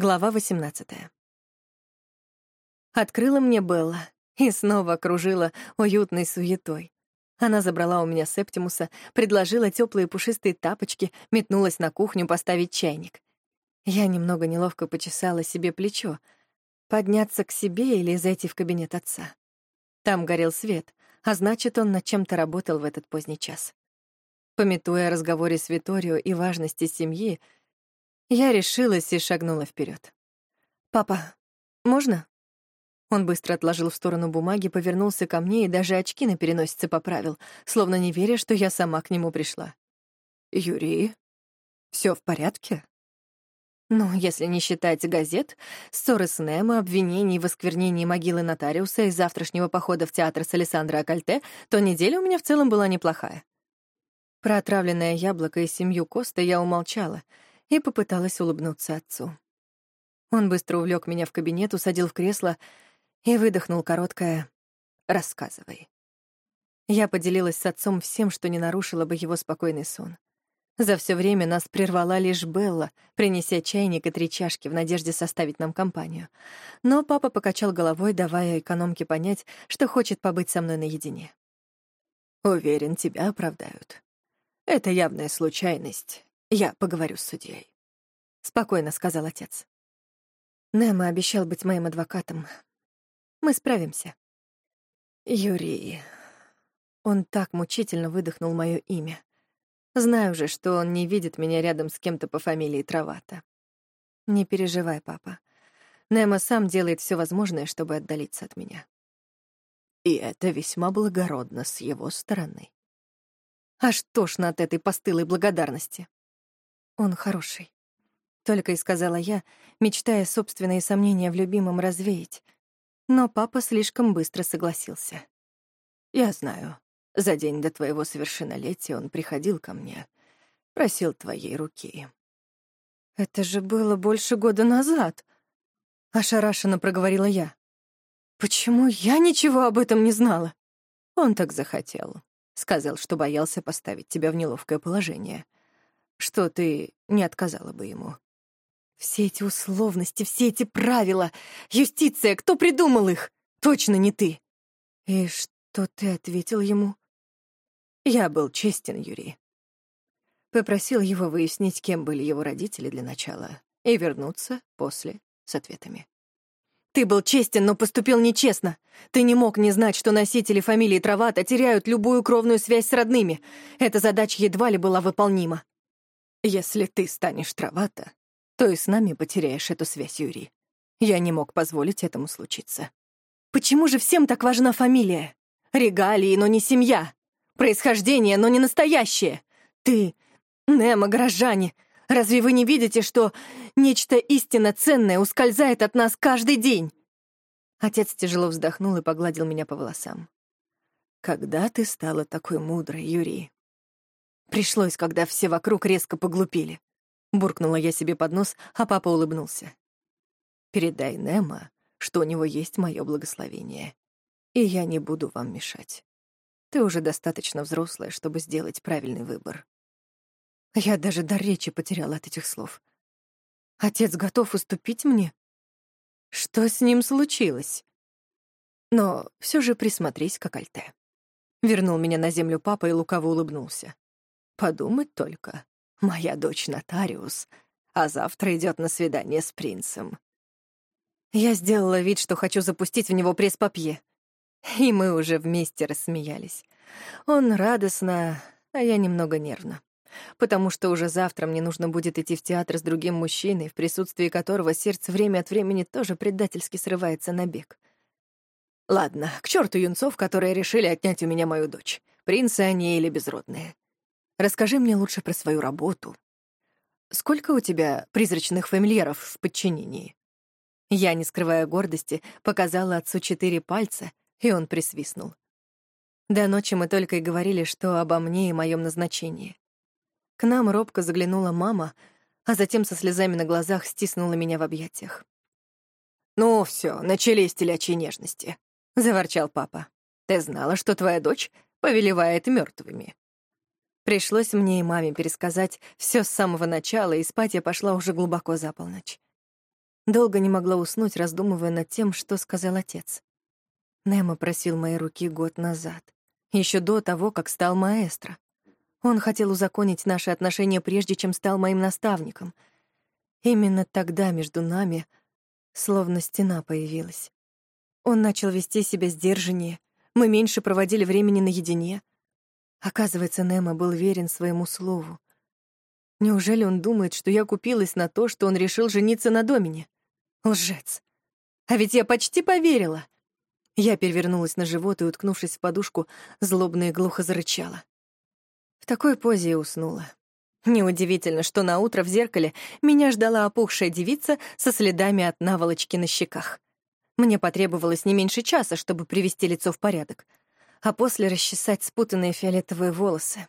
Глава 18. Открыла мне Белла и снова окружила уютной суетой. Она забрала у меня Септимуса, предложила теплые пушистые тапочки, метнулась на кухню поставить чайник. Я немного неловко почесала себе плечо. Подняться к себе или зайти в кабинет отца. Там горел свет, а значит, он над чем-то работал в этот поздний час. Пометуя о разговоре с Виторио и важности семьи, я решилась и шагнула вперед. «Папа, можно?» Он быстро отложил в сторону бумаги, повернулся ко мне и даже очки на переносице поправил, словно не веря, что я сама к нему пришла. «Юрий, все в порядке?» Ну, если не считать газет, ссоры с Немо, обвинений в осквернении могилы нотариуса и завтрашнего похода в театр с Александро Акальте, то неделя у меня в целом была неплохая. Про отравленное яблоко и семью Коста я умолчала — и попыталась улыбнуться отцу. Он быстро увлек меня в кабинет, усадил в кресло и выдохнул короткое «рассказывай». Я поделилась с отцом всем, что не нарушило бы его спокойный сон. За все время нас прервала лишь Белла, принеся чайник и три чашки в надежде составить нам компанию. Но папа покачал головой, давая экономке понять, что хочет побыть со мной наедине. «Уверен, тебя оправдают. Это явная случайность, я поговорю с судьей. Спокойно сказал отец. Немо обещал быть моим адвокатом. Мы справимся. Юрий. Он так мучительно выдохнул мое имя. Знаю же, что он не видит меня рядом с кем-то по фамилии Травата. Не переживай, папа. Немо сам делает все возможное, чтобы отдалиться от меня. И это весьма благородно с его стороны. Аж тошно от этой постылой благодарности. Он хороший. Только и сказала я, мечтая собственные сомнения в любимом развеять. Но папа слишком быстро согласился. Я знаю. За день до твоего совершеннолетия он приходил ко мне, просил твоей руки. Это же было больше года назад. Ошарашенно проговорила я. Почему я ничего об этом не знала? Он так захотел. Сказал, что боялся поставить тебя в неловкое положение — что ты не отказала бы ему. Все эти условности, все эти правила, юстиция, кто придумал их? Точно не ты. И что ты ответил ему? Я был честен, Юрий. Попросил его выяснить, кем были его родители для начала, и вернуться после с ответами. Ты был честен, но поступил нечестно. Ты не мог не знать, что носители фамилии Травата теряют любую кровную связь с родными. Эта задача едва ли была выполнима. Если ты станешь Травата, то и с нами потеряешь эту связь, Юрий. Я не мог позволить этому случиться. Почему же всем так важна фамилия? Регалии, но не семья. Происхождение, но не настоящее. Ты, Немо, горожане, разве вы не видите, что нечто истинно ценное ускользает от нас каждый день? Отец тяжело вздохнул и погладил меня по волосам. Когда ты стала такой мудрой, Юрий? Пришлось, когда все вокруг резко поглупили. Буркнула я себе под нос, а папа улыбнулся. «Передай Немо, что у него есть мое благословение, и я не буду вам мешать. Ты уже достаточно взрослая, чтобы сделать правильный выбор». Я даже до речи потеряла от этих слов. Отец готов уступить мне? Что с ним случилось? Но все же присмотрись к Акальте. Вернул меня на землю папа и лукаво улыбнулся. Подумать только. Моя дочь нотариус, а завтра идет на свидание с принцем. Я сделала вид, что хочу запустить в него пресс-папье. И мы уже вместе рассмеялись. Он радостно, а я немного нервно. Потому что уже завтра мне нужно будет идти в театр с другим мужчиной, в присутствии которого сердце время от времени тоже предательски срывается на бег. Ладно, к черту юнцов, которые решили отнять у меня мою дочь. Принцы они или безродные. Расскажи мне лучше про свою работу. Сколько у тебя призрачных фамильяров в подчинении?» Я, не скрывая гордости, показала отцу четыре пальца, и он присвистнул. До ночи мы только и говорили, что обо мне и моем назначении. К нам робко заглянула мама, а затем со слезами на глазах стиснула меня в объятиях. «Ну все, начались телячьи нежности», — заворчал папа. «Ты знала, что твоя дочь повелевает мертвыми. Пришлось мне и маме пересказать все с самого начала, и спать я пошла уже глубоко за полночь. Долго не могла уснуть, раздумывая над тем, что сказал отец. Немо просил мои руки год назад, еще до того, как стал маэстро. Он хотел узаконить наши отношения прежде, чем стал моим наставником. Именно тогда между нами словно стена появилась. Он начал вести себя сдержаннее, мы меньше проводили времени наедине. Оказывается, Немо был верен своему слову. Неужели он думает, что я купилась на то, что он решил жениться на Домине? Лжец. А ведь я почти поверила. Я перевернулась на живот и, уткнувшись в подушку, злобно и глухо зарычала. В такой позе и уснула. Неудивительно, что на утро в зеркале меня ждала опухшая девица со следами от наволочки на щеках. Мне потребовалось не меньше часа, чтобы привести лицо в порядок, а после расчесать спутанные фиолетовые волосы.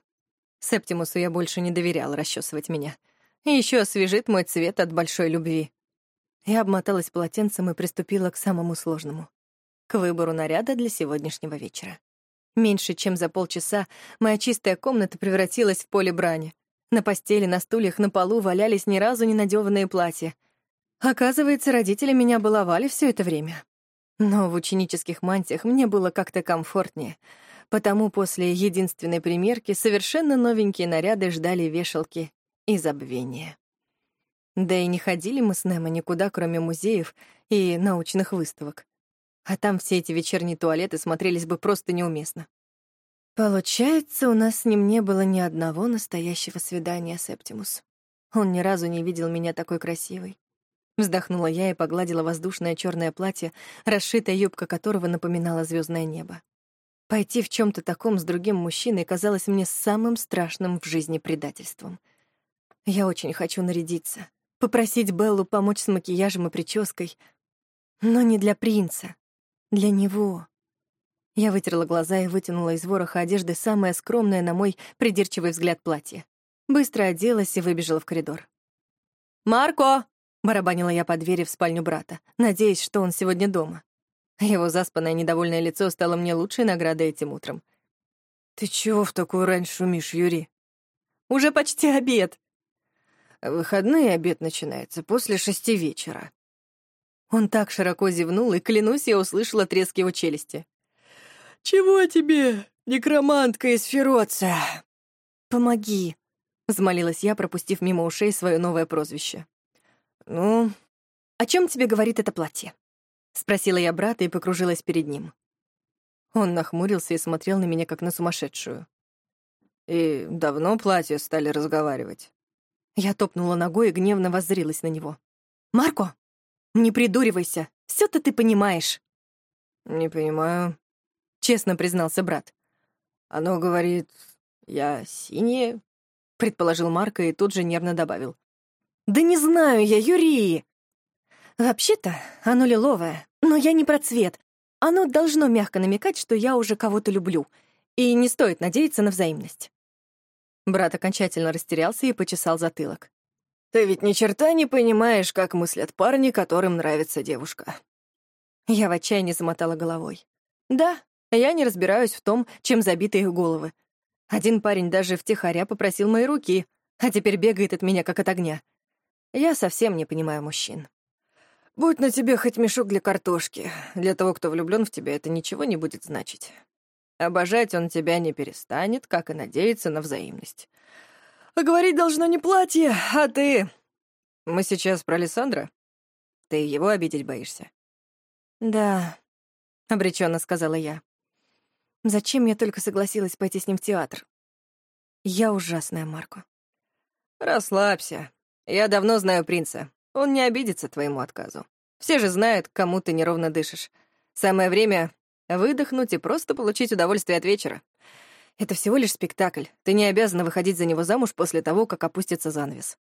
Септимусу я больше не доверяла расчесывать меня. И еще освежит мой цвет от большой любви. Я обмоталась полотенцем и приступила к самому сложному к выбору наряда для сегодняшнего вечера. Меньше чем за полчаса моя чистая комната превратилась в поле брани. На постели, на стульях, на полу валялись ни разу не надеванные платья. Оказывается, родители меня баловали все это время. Но в ученических мантиях мне было как-то комфортнее, потому после единственной примерки совершенно новенькие наряды ждали вешалки и забвения. Да и не ходили мы с Немо никуда, кроме музеев и научных выставок а там все эти вечерние туалеты смотрелись бы просто неуместно. Получается, у нас с ним не было ни одного настоящего свидания, Септимус. Он ни разу не видел меня такой красивой. Вздохнула я и погладила воздушное черное платье, расшитая юбка которого напоминала звездное небо. Пойти в чем то таком с другим мужчиной казалось мне самым страшным в жизни предательством. Я очень хочу нарядиться, попросить Беллу помочь с макияжем и прической, но не для принца, для него. Я вытерла глаза и вытянула из вороха одежды самое скромное, на мой придирчивый взгляд, платье. Быстро оделась и выбежала в коридор. «Марко!» — барабанила я по двери в спальню брата, надеясь, что он сегодня дома. Его заспанное недовольное лицо стало мне лучшей наградой этим утром. «Ты чего в такую рань шумишь, Юрий?» «Уже почти обед!» «Выходные обед начинается после шести вечера», он так широко зевнул, и, клянусь, я услышала треск его челюсти. «Чего тебе, некромантка из Фероца?» «Помоги», — взмолилась я, пропустив мимо ушей свое новое прозвище. «Ну, о чем тебе говорит это платье?» — спросила я брата и покружилась перед ним. Он нахмурился и смотрел на меня, как на сумасшедшую. «И давно платье стали разговаривать?» Я топнула ногой и гневно воззрилась на него. «Марко, не придуривайся, все то ты понимаешь. Не понимаю, честно признался брат. Оно говорит, я синее, предположил Марко и тут же нервно добавил. Да не знаю я, Юрий. Вообще-то оно лиловое, но я не про цвет. Оно должно мягко намекать, что я уже кого-то люблю, и не стоит надеяться на взаимность. Брат окончательно растерялся и почесал затылок. Ты ведь ни черта не понимаешь, как мыслят парни, которым нравится девушка. Я в отчаянии замотала головой. Да, я не разбираюсь в том, чем забиты их головы. Один парень даже втихаря попросил мои руки, а теперь бегает от меня, как от огня. Я совсем не понимаю мужчин. Будь на тебе хоть мешок для картошки. Для того, кто влюблен в тебя, это ничего не будет значить. Обожать он тебя не перестанет, как и надеяться на взаимность. А говорить должно не платье, а ты. Мы сейчас про Александра? Ты его обидеть боишься? Да, обреченно сказала я. Зачем я только согласилась пойти с ним в театр? Я ужасная, Марко. Расслабься. Я давно знаю принца. Он не обидится твоему отказу. Все же знают, кому ты неровно дышишь. Самое время выдохнуть и просто получить удовольствие от вечера. Это всего лишь спектакль. Ты не обязана выходить за него замуж после того, как опустится занавес.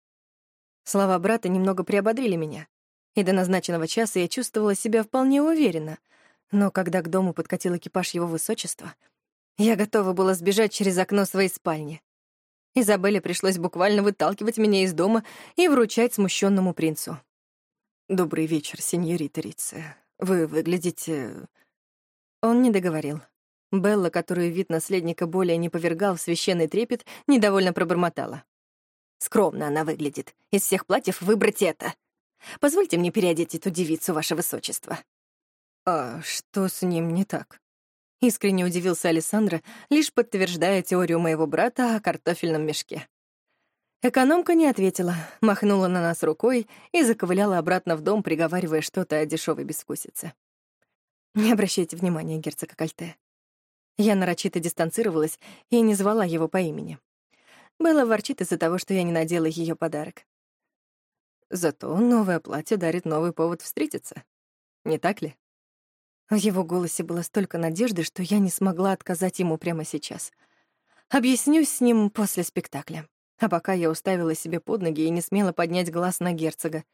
Слова брата немного приободрили меня, и до назначенного часа я чувствовала себя вполне уверенно. Но когда к дому подкатил экипаж его высочества, я готова была сбежать через окно своей спальни. Изабелле пришлось буквально выталкивать меня из дома и вручать смущенному принцу. «Добрый вечер, сеньорита Рице. Вы выглядите...» Он не договорил. Белла, которую вид наследника более не повергал в священный трепет, недовольно пробормотала. «Скромно она выглядит. Из всех платьев выбрать это. Позвольте мне переодеть эту девицу, ваше высочество». «А что с ним не так?» Искренне удивился Александра, лишь подтверждая теорию моего брата о картофельном мешке. Экономка не ответила, махнула на нас рукой и заковыляла обратно в дом, приговаривая что-то о дешевой безвкусице. Не обращайте внимания, герцог Акальте. Я нарочито дистанцировалась и не звала его по имени. Белла ворчит из-за того, что я не надела ее подарок. Зато новое платье дарит новый повод встретиться. Не так ли? В его голосе было столько надежды, что я не смогла отказать ему прямо сейчас. Объяснюсь с ним после спектакля. А пока я уставила себе под ноги и не смела поднять глаз на герцога.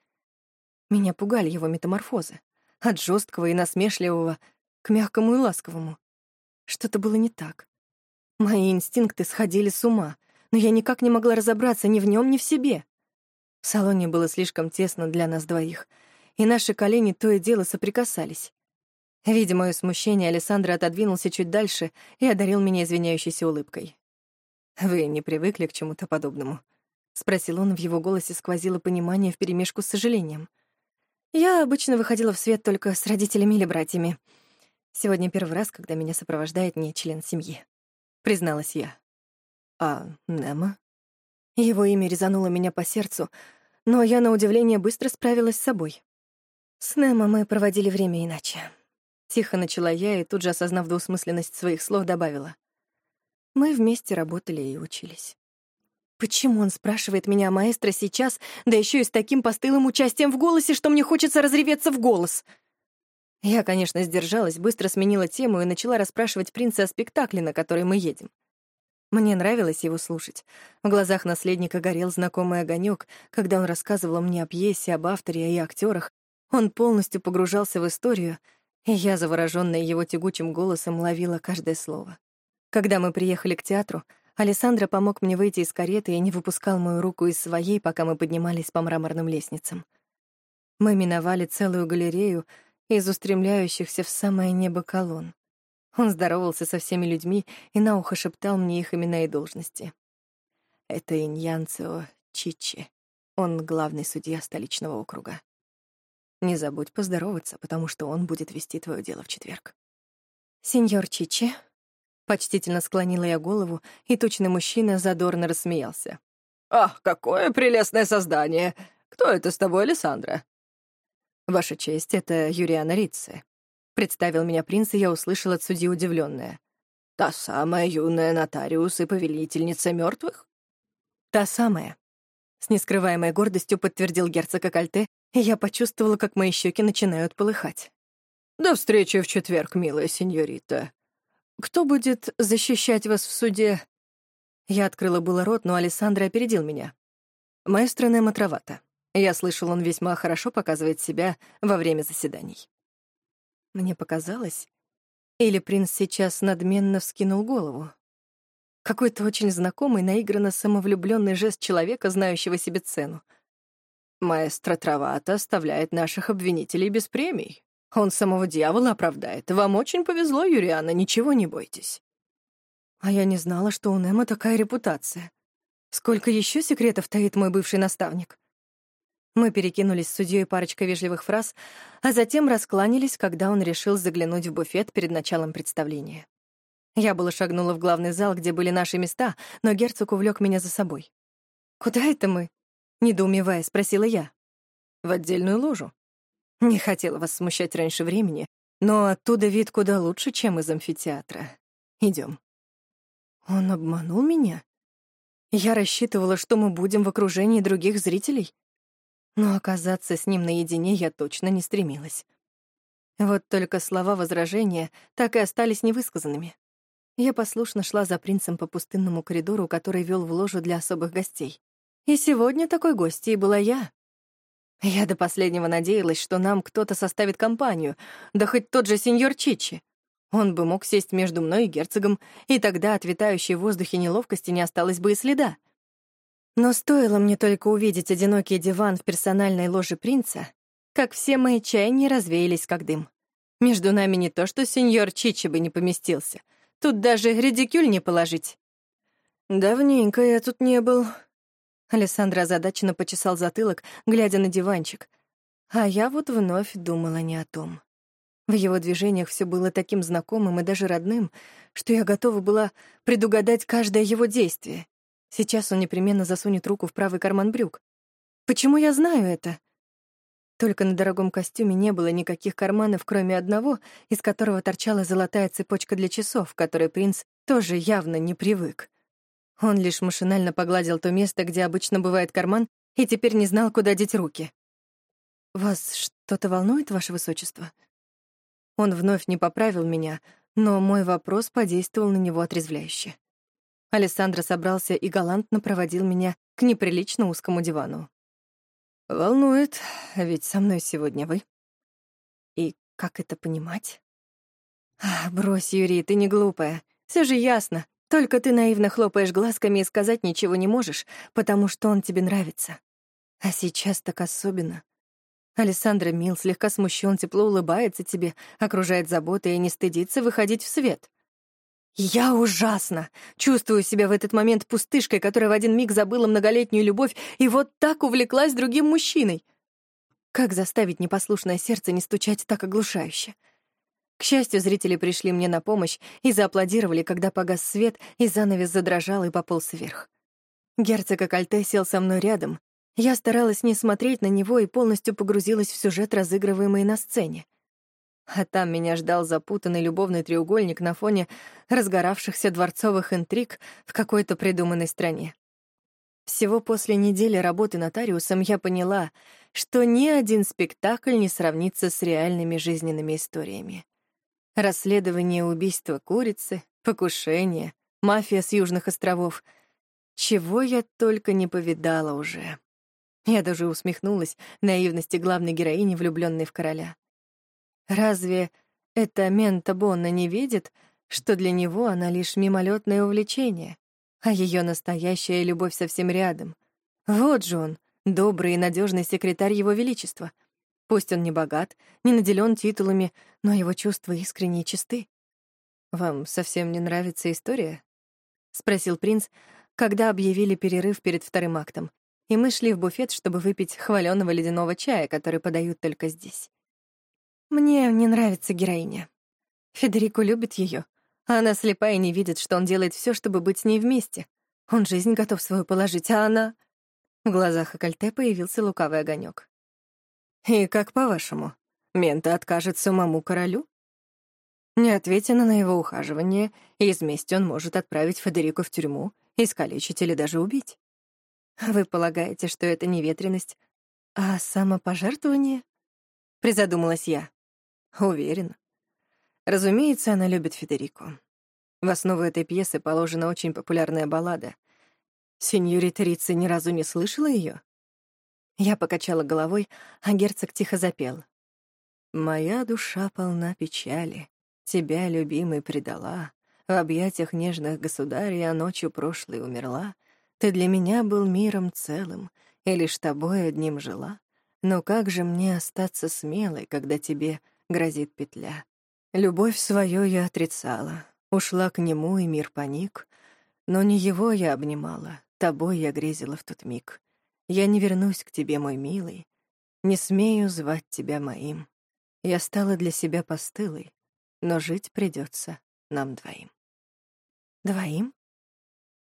Меня пугали его метаморфозы. От жесткого и насмешливого к мягкому и ласковому. Что-то было не так. Мои инстинкты сходили с ума, но я никак не могла разобраться ни в нем, ни в себе. В салоне было слишком тесно для нас двоих, и наши колени то и дело соприкасались. Видя мое смущение, Александр отодвинулся чуть дальше и одарил меня извиняющейся улыбкой. «Вы не привыкли к чему-то подобному?» — спросил он, в его голосе сквозило понимание вперемешку с сожалением. «Я обычно выходила в свет только с родителями или братьями. Сегодня первый раз, когда меня сопровождает не член семьи», — призналась я. «А Немо?» Его имя резануло меня по сердцу, но я, на удивление, быстро справилась с собой. С Немо мы проводили время иначе. Тихо начала я и тут же, осознав двусмысленность своих слов, добавила — мы вместе работали и учились. Почему он спрашивает меня о маэстро сейчас, да еще и с таким постылым участием в голосе, что мне хочется разреветься в голос? Я, конечно, сдержалась, быстро сменила тему и начала расспрашивать принца о спектакле, на который мы едем. Мне нравилось его слушать. В глазах наследника горел знакомый огонек, когда он рассказывал мне о пьесе, об авторе и актерах. Он полностью погружался в историю, и я, заворожённая его тягучим голосом, ловила каждое слово. Когда мы приехали к театру, Александра помог мне выйти из кареты и не выпускал мою руку из своей, пока мы поднимались по мраморным лестницам. Мы миновали целую галерею из устремляющихся в самое небо колонн. Он здоровался со всеми людьми и на ухо шептал мне их имена и должности. Это Иньянцио Чичи. Он главный судья столичного округа. Не забудь поздороваться, потому что он будет вести твое дело в четверг. Сеньор Чичи, Почтительно склонила я голову, и тучный мужчина задорно рассмеялся. «Ах, какое прелестное создание! Кто это с тобой, Александра?» «Ваша честь, это Юриана Ритце», — представил меня принц, и я услышала от судьи удивленная. «Та самая юная нотариус и повелительница мертвых? «Та самая», — с нескрываемой гордостью подтвердил герцог Акальте, я почувствовала, как мои щеки начинают полыхать. «До встречи в четверг, милая сеньорита», кто будет защищать вас в суде?» Я открыла было рот, но Александр опередил меня. Маэстро Немо Травата. Я слышал, он весьма хорошо показывает себя во время заседаний. Мне показалось, или принц сейчас надменно вскинул голову. Какой-то очень знакомый, наигранно самовлюбленный жест человека, знающего себе цену. «Маэстро Травата оставляет наших обвинителей без премий», он самого дьявола оправдает. Вам очень повезло, Юриана, ничего не бойтесь. А я не знала, что у Немо такая репутация. Сколько еще секретов таит мой бывший наставник? Мы перекинулись с судьей парочкой вежливых фраз, а затем раскланялись, когда он решил заглянуть в буфет перед началом представления. Я было шагнула в главный зал, где были наши места, но герцог увлек меня за собой. «Куда это мы?» — недоумевая, спросила я. «В отдельную ложу», не хотела вас смущать раньше времени, но оттуда вид куда лучше, чем из амфитеатра. Идем. Он обманул меня? Я рассчитывала, что мы будем в окружении других зрителей. Но оказаться с ним наедине я точно не стремилась. Вот только слова возражения так и остались невысказанными. Я послушно шла за принцем по пустынному коридору, который вел в ложу для особых гостей. И сегодня такой гостьей была я. Я до последнего надеялась, что нам кто-то составит компанию, да хоть тот же сеньор Чичи. Он бы мог сесть между мной и герцогом, и тогда от витающей в воздухе неловкости не осталось бы и следа. Но стоило мне только увидеть одинокий диван в персональной ложе принца, как все мои чаяния развеялись как дым. Между нами не то, что сеньор Чичи бы не поместился. Тут даже редикюль не положить. Давненько я тут не был, Александр озадаченно почесал затылок, глядя на диванчик. А я вот вновь думала не о том. В его движениях все было таким знакомым и даже родным, что я готова была предугадать каждое его действие. Сейчас он непременно засунет руку в правый карман брюк. Почему я знаю это? Только на дорогом костюме не было никаких карманов, кроме одного, из которого торчала золотая цепочка для часов, которой принц тоже явно не привык. Он лишь машинально погладил то место, где обычно бывает карман, и теперь не знал, куда деть руки. «Вас что-то волнует, Ваше Высочество?» Он вновь не поправил меня, но мой вопрос подействовал на него отрезвляюще. Александра собрался и галантно проводил меня к неприлично узкому дивану. «Волнует, ведь со мной сегодня вы». «И как это понимать?» «Брось, Юрий, ты не глупая. Все же ясно. Только ты наивно хлопаешь глазками и сказать ничего не можешь, потому что он тебе нравится. А сейчас так особенно. Александра мил, слегка смущен, тепло улыбается тебе, окружает заботой и не стыдится выходить в свет. Я ужасно чувствую себя в этот момент пустышкой, которая в один миг забыла многолетнюю любовь и вот так увлеклась другим мужчиной. Как заставить непослушное сердце не стучать так оглушающе? К счастью, зрители пришли мне на помощь и зааплодировали, когда погас свет, и занавес задрожал и пополз вверх. Герцог Акальте сел со мной рядом, я старалась не смотреть на него и полностью погрузилась в сюжет, разыгрываемый на сцене. А там меня ждал запутанный любовный треугольник на фоне разгоравшихся дворцовых интриг в какой-то придуманной стране. Всего после недели работы нотариусом я поняла, что ни один спектакль не сравнится с реальными жизненными историями. Расследование убийства курицы, покушение, мафия с Южных островов. Чего я только не повидала уже. Я даже усмехнулась наивности главной героини, влюбленной в короля. Разве эта Мента Бонна не видит, что для него она лишь мимолетное увлечение, а ее настоящая любовь совсем рядом? Вот же он, добрый и надежный секретарь его величества. Пусть он не богат, не наделен титулами, но его чувства искренне и чисты. «Вам совсем не нравится история?» — спросил принц, когда объявили перерыв перед вторым актом, и мы шли в буфет, чтобы выпить хваленого ледяного чая, который подают только здесь. Мне не нравится героиня. Федерико любит ее, а она слепая и не видит, что он делает все, чтобы быть с ней вместе. Он жизнь готов свою положить, а она... В глазах Акальте появился лукавый огонек. «И как по-вашему, Мента откажет самому королю?» Не ответя на его ухаживание, из мести он может отправить Федерико в тюрьму, искалечить или даже убить. Вы полагаете, что это не ветренность, а самопожертвование? Призадумалась я. Уверена. Разумеется, она любит Федерико. В основу этой пьесы положена очень популярная баллада. Сеньорита Рицци ни разу не слышала ее? Я покачала головой, а герцог тихо запел. «Моя душа полна печали, тебя, любимый, предала, в объятиях нежных государей, а ночью прошлой умерла, ты для меня был миром целым, и лишь тобой одним жила. Но как же мне остаться смелой, когда тебе грозит петля? Любовь свою я отрицала, ушла к нему, и мир паник. Но не его я обнимала, тобой я грезила в тот миг. Я не вернусь к тебе, мой милый, не смею звать тебя моим. Я стала для себя постылой, но жить придется нам двоим. Двоим?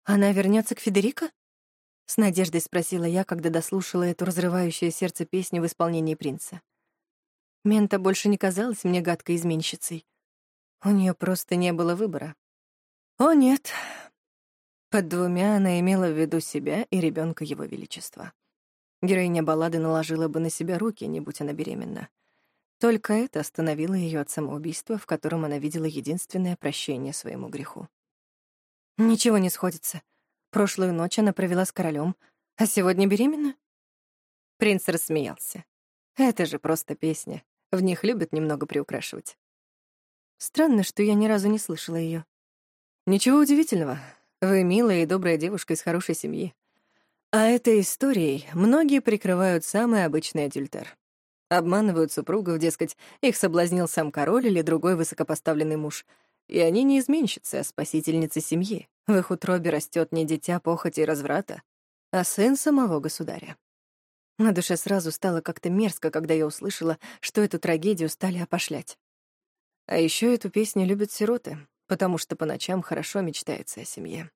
«Она вернется к Федерико?» — с надеждой спросила я, когда дослушала эту разрывающее сердце песню в исполнении принца. Мента больше не казалась мне гадкой изменщицей. У нее просто не было выбора. О, нет. Под двумя она имела в виду себя и ребенка его величества. Героиня баллады наложила бы на себя руки, не будь она беременна. Только это остановило ее от самоубийства, в котором она видела единственное прощение своему греху. Ничего не сходится. Прошлую ночь она провела с королем, а сегодня беременна? Принц рассмеялся. Это же просто песня. В них любят немного приукрашивать. Странно, что я ни разу не слышала ее. Ничего удивительного. Вы милая и добрая девушка из хорошей семьи. А этой историей многие прикрывают самый обычный адюльтер. Обманывают супругов, дескать, их соблазнил сам король или другой высокопоставленный муж — и они не изменщицы, а спасительницы семьи. В их утробе растет не дитя похоти и разврата, а сын самого государя. На душе сразу стало как-то мерзко, когда я услышала, что эту трагедию стали опошлять. А еще эту песню любят сироты, потому что по ночам хорошо мечтается о семье.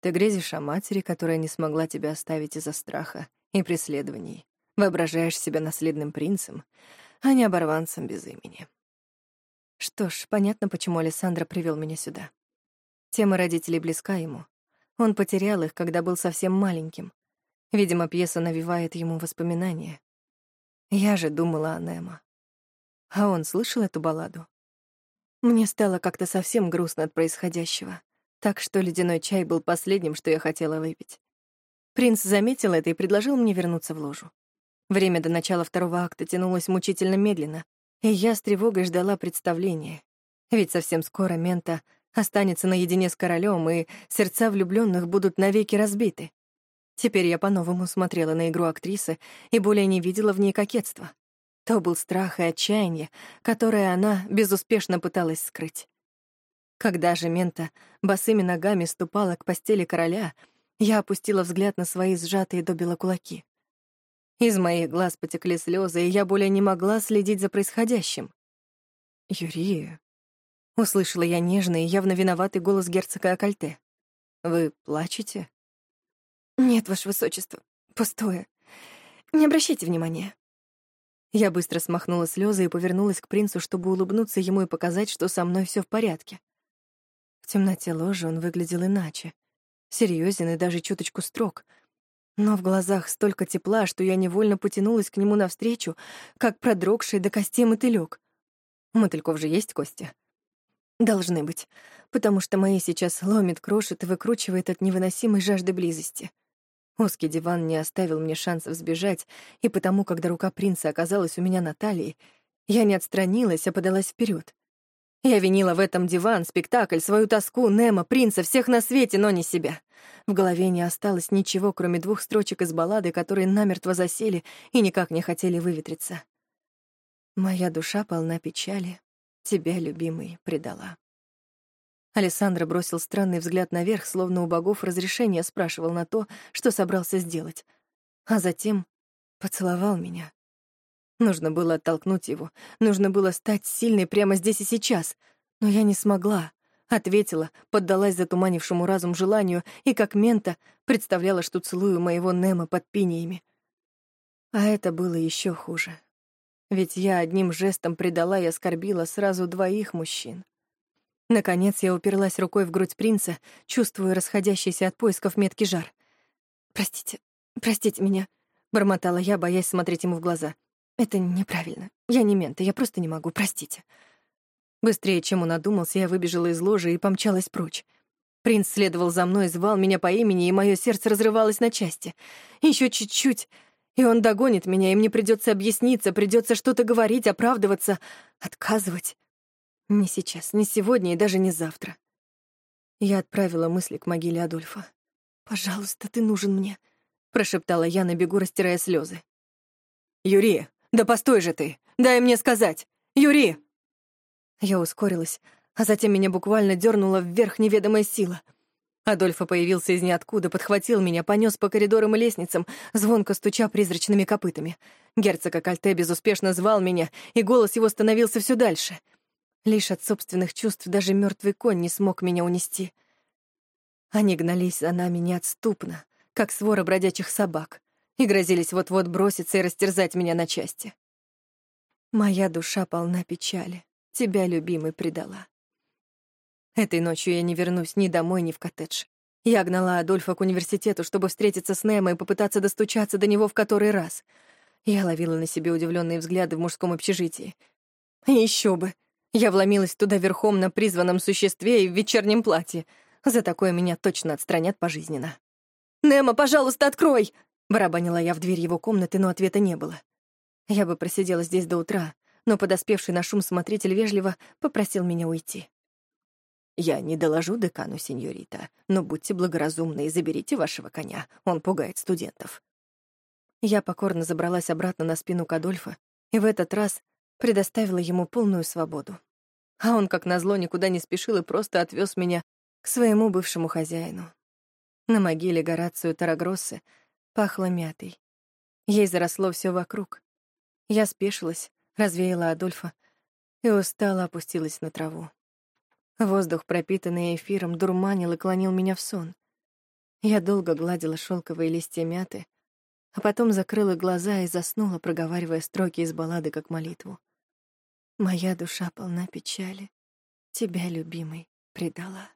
Ты грезишь о матери, которая не смогла тебя оставить из-за страха и преследований. Воображаешь себя наследным принцем, а не оборванцем без имени. Что ж, понятно, почему Александра привел меня сюда. Тема родителей близка ему. Он потерял их, когда был совсем маленьким. Видимо, пьеса навевает ему воспоминания. Я же думала о Немо. А он слышал эту балладу? Мне стало как-то совсем грустно от происходящего, так что ледяной чай был последним, что я хотела выпить. Принц заметил это и предложил мне вернуться в ложу. Время до начала второго акта тянулось мучительно медленно, и я с тревогой ждала представления. Ведь совсем скоро Мента останется наедине с королем, и сердца влюбленных будут навеки разбиты. Теперь я по-новому смотрела на игру актрисы и более не видела в ней кокетства. То был страх и отчаяние, которое она безуспешно пыталась скрыть. Когда же Мента босыми ногами ступала к постели короля, я опустила взгляд на свои сжатые до бела кулаки. Из моих глаз потекли слезы, и я более не могла следить за происходящим. «Юрия», — услышала я нежный и явно виноватый голос герцога Акальте. «Вы плачете?» «Нет, ваше высочество, пустое. Не обращайте внимания». Я быстро смахнула слезы и повернулась к принцу, чтобы улыбнуться ему и показать, что со мной все в порядке. В темноте ложи он выглядел иначе. Серьезен и даже чуточку строг — но в глазах столько тепла, что я невольно потянулась к нему навстречу, как продрогший до костей мотылёк. У мотыльков же есть кости. Должны быть, потому что мои сейчас ломит, крошит и выкручивает от невыносимой жажды близости. Узкий диван не оставил мне шансов сбежать, и потому, когда рука принца оказалась у меня на талии, я не отстранилась, а подалась вперед. Я винила в этом диван, спектакль, свою тоску, Немо, принца, всех на свете, но не себя. В голове не осталось ничего, кроме двух строчек из баллады, которые намертво засели и никак не хотели выветриться. «Моя душа полна печали, тебя, любимый, предала». Александр бросил странный взгляд наверх, словно у богов разрешение спрашивал на то, что собрался сделать, а затем поцеловал меня. Нужно было оттолкнуть его, нужно было стать сильной прямо здесь и сейчас, но я не смогла. Ответила, поддалась затуманившему разум желанию и, как мента, представляла, что целую моего Немо под пиниями. А это было еще хуже. Ведь я одним жестом предала и оскорбила сразу двоих мужчин. Наконец я уперлась рукой в грудь принца, чувствуя расходящийся от поисков меткий жар. «Простите, простите меня», — бормотала я, боясь смотреть ему в глаза. «Это неправильно. Я не мента, я просто не могу, простите». Быстрее, чем он одумался, я выбежала из ложи и помчалась прочь. Принц следовал за мной, звал меня по имени, и мое сердце разрывалось на части. Еще чуть-чуть, и он догонит меня, и мне придется объясниться, придется что-то говорить, оправдываться, отказывать. Не сейчас, не сегодня и даже не завтра. Я отправила мысли к могиле Адольфа. «Пожалуйста, ты нужен мне», — прошептала я на бегу, растирая слезы. «Юрий, да постой же ты! Дай мне сказать! Юрий!» Я ускорилась, а затем меня буквально дернула вверх неведомая сила. Адольфа появился из ниоткуда, подхватил меня, понес по коридорам и лестницам, звонко стуча призрачными копытами. Герцог Акальте безуспешно звал меня, и голос его становился все дальше. Лишь от собственных чувств даже мертвый конь не смог меня унести. Они гнались за нами неотступно, как свора бродячих собак, и грозились вот-вот броситься и растерзать меня на части. Моя душа полна печали. Тебя, любимый, предала. Этой ночью я не вернусь ни домой, ни в коттедж. Я гнала Адольфа к университету, чтобы встретиться с Немо и попытаться достучаться до него в который раз. Я ловила на себе удивленные взгляды в мужском общежитии. Еще бы! Я вломилась туда верхом на призванном существе и в вечернем платье. За такое меня точно отстранят пожизненно. «Немо, пожалуйста, открой!» Барабанила я в дверь его комнаты, но ответа не было. Я бы просидела здесь до утра, но подоспевший на шум смотритель вежливо попросил меня уйти. «Я не доложу декану, сеньорита, но будьте благоразумны и заберите вашего коня, он пугает студентов». Я покорно забралась обратно на спину Кадольфа и в этот раз предоставила ему полную свободу. А он, как назло, никуда не спешил и просто отвез меня к своему бывшему хозяину. На могиле Горацию Тарагроссы пахло мятой. Ей заросло все вокруг. Я спешилась, развеяла Адольфа и устало опустилась на траву. Воздух, пропитанный эфиром, дурманил и клонил меня в сон. Я долго гладила шелковые листья мяты, а потом закрыла глаза и заснула, проговаривая строки из баллады как молитву. «Моя душа полна печали, тебя, любимый, предала».